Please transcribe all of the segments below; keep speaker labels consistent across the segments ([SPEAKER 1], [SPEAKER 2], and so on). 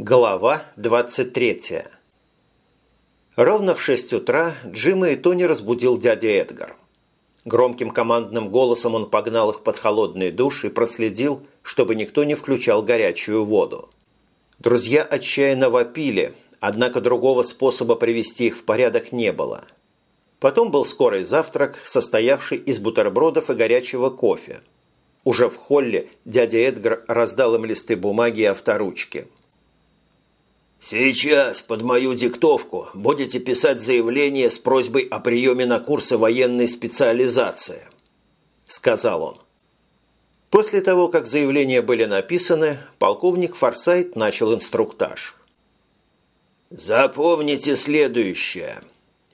[SPEAKER 1] Глава 23 Ровно в шесть утра Джима и Тони разбудил дядя Эдгар. Громким командным голосом он погнал их под холодный душ и проследил, чтобы никто не включал горячую воду. Друзья отчаянно вопили, однако другого способа привести их в порядок не было. Потом был скорый завтрак, состоявший из бутербродов и горячего кофе. Уже в холле дядя Эдгар раздал им листы бумаги и авторучки –
[SPEAKER 2] «Сейчас под мою диктовку будете писать заявление с просьбой о приеме на курсы военной специализации», – сказал он.
[SPEAKER 1] После того, как заявления были написаны, полковник Форсайт начал инструктаж.
[SPEAKER 2] «Запомните следующее.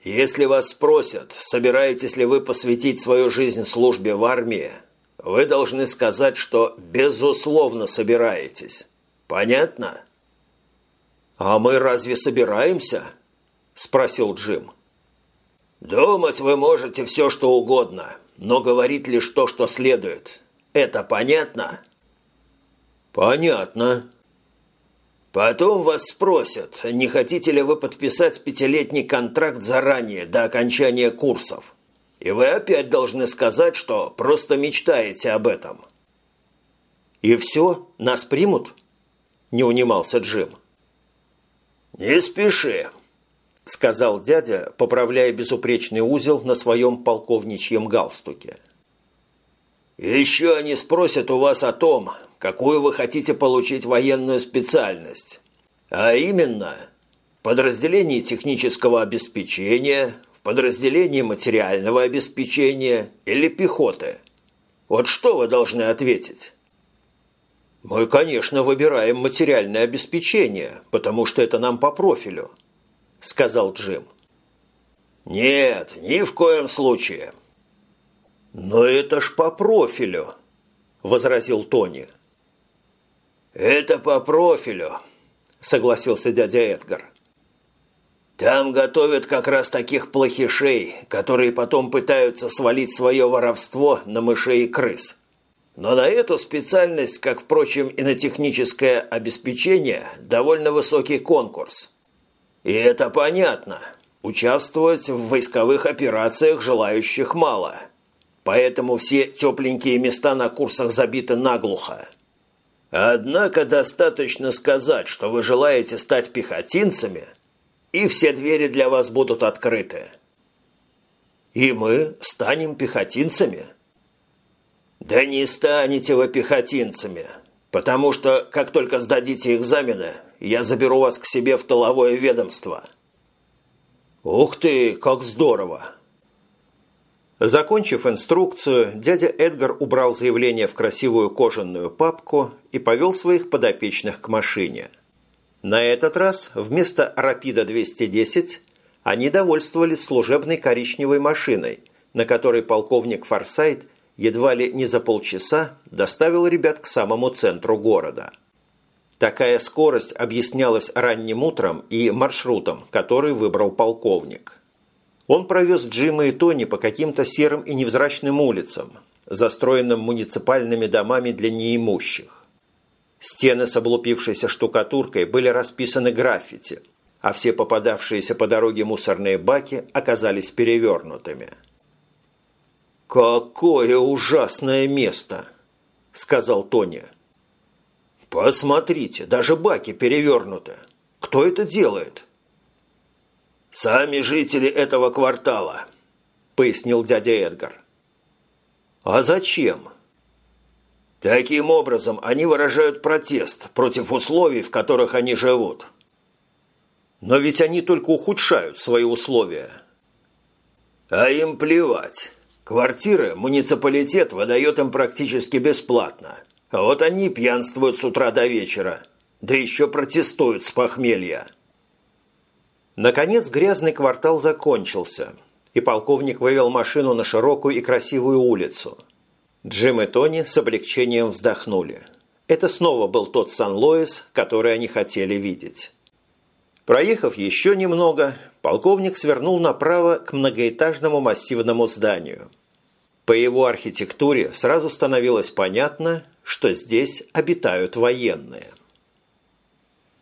[SPEAKER 2] Если вас спросят, собираетесь ли вы посвятить свою жизнь службе в армии, вы должны сказать, что безусловно собираетесь. Понятно?»
[SPEAKER 1] «А мы разве собираемся?» – спросил Джим.
[SPEAKER 2] «Думать вы можете все, что угодно, но говорить лишь то, что следует. Это понятно?»
[SPEAKER 1] «Понятно».
[SPEAKER 2] «Потом вас спросят, не хотите ли вы подписать пятилетний контракт заранее, до окончания курсов. И вы опять должны сказать, что просто мечтаете об этом».
[SPEAKER 1] «И все? Нас примут?» – не унимался Джим.
[SPEAKER 2] – «Не спеши», –
[SPEAKER 1] сказал дядя, поправляя безупречный узел на своем полковничьем галстуке.
[SPEAKER 2] «Еще они спросят у вас о том, какую вы хотите получить военную специальность. А именно, в подразделении технического обеспечения, в подразделении материального обеспечения или пехоты. Вот что вы должны ответить?»
[SPEAKER 1] «Мы, конечно, выбираем материальное обеспечение, потому что это нам по профилю», – сказал Джим.
[SPEAKER 2] «Нет, ни в коем случае».
[SPEAKER 1] «Но это ж по профилю», – возразил Тони.
[SPEAKER 2] «Это по профилю», – согласился дядя Эдгар. «Там готовят как раз таких плохишей, которые потом пытаются свалить свое воровство на мышей и крыс». Но на эту специальность, как, впрочем, и на техническое обеспечение, довольно высокий конкурс. И это понятно. Участвовать в войсковых операциях желающих мало. Поэтому все тепленькие места на курсах забиты наглухо. Однако достаточно сказать, что вы желаете стать пехотинцами, и все двери для вас будут открыты.
[SPEAKER 1] И мы станем пехотинцами –
[SPEAKER 2] «Да не станете вы пехотинцами, потому что, как только сдадите экзамены, я заберу вас к себе в тыловое ведомство».
[SPEAKER 1] «Ух ты, как здорово!» Закончив инструкцию, дядя Эдгар убрал заявление в красивую кожаную папку и повел своих подопечных к машине. На этот раз вместо «Рапида-210» они довольствовались служебной коричневой машиной, на которой полковник Форсайт – едва ли не за полчаса доставил ребят к самому центру города. Такая скорость объяснялась ранним утром и маршрутом, который выбрал полковник. Он провез Джима и Тони по каким-то серым и невзрачным улицам, застроенным муниципальными домами для неимущих. Стены с облупившейся штукатуркой были расписаны граффити, а все попадавшиеся по дороге мусорные баки оказались перевернутыми – «Какое ужасное место!» – сказал Тони. «Посмотрите, даже баки перевернуты. Кто это делает?»
[SPEAKER 2] «Сами жители этого квартала», – пояснил дядя Эдгар.
[SPEAKER 1] «А зачем?»
[SPEAKER 2] «Таким образом они выражают протест против условий, в которых они живут».
[SPEAKER 1] «Но ведь они только ухудшают свои условия».
[SPEAKER 2] «А им плевать». Квартиры муниципалитет выдает им практически бесплатно. А вот они пьянствуют с утра до вечера. Да еще протестуют с похмелья.
[SPEAKER 1] Наконец грязный квартал закончился, и полковник вывел машину на широкую и красивую улицу. Джим и Тони с облегчением вздохнули. Это снова был тот Сан-Лоис, который они хотели видеть. Проехав еще немного, полковник свернул направо к многоэтажному массивному зданию. По его архитектуре сразу становилось понятно, что здесь обитают военные –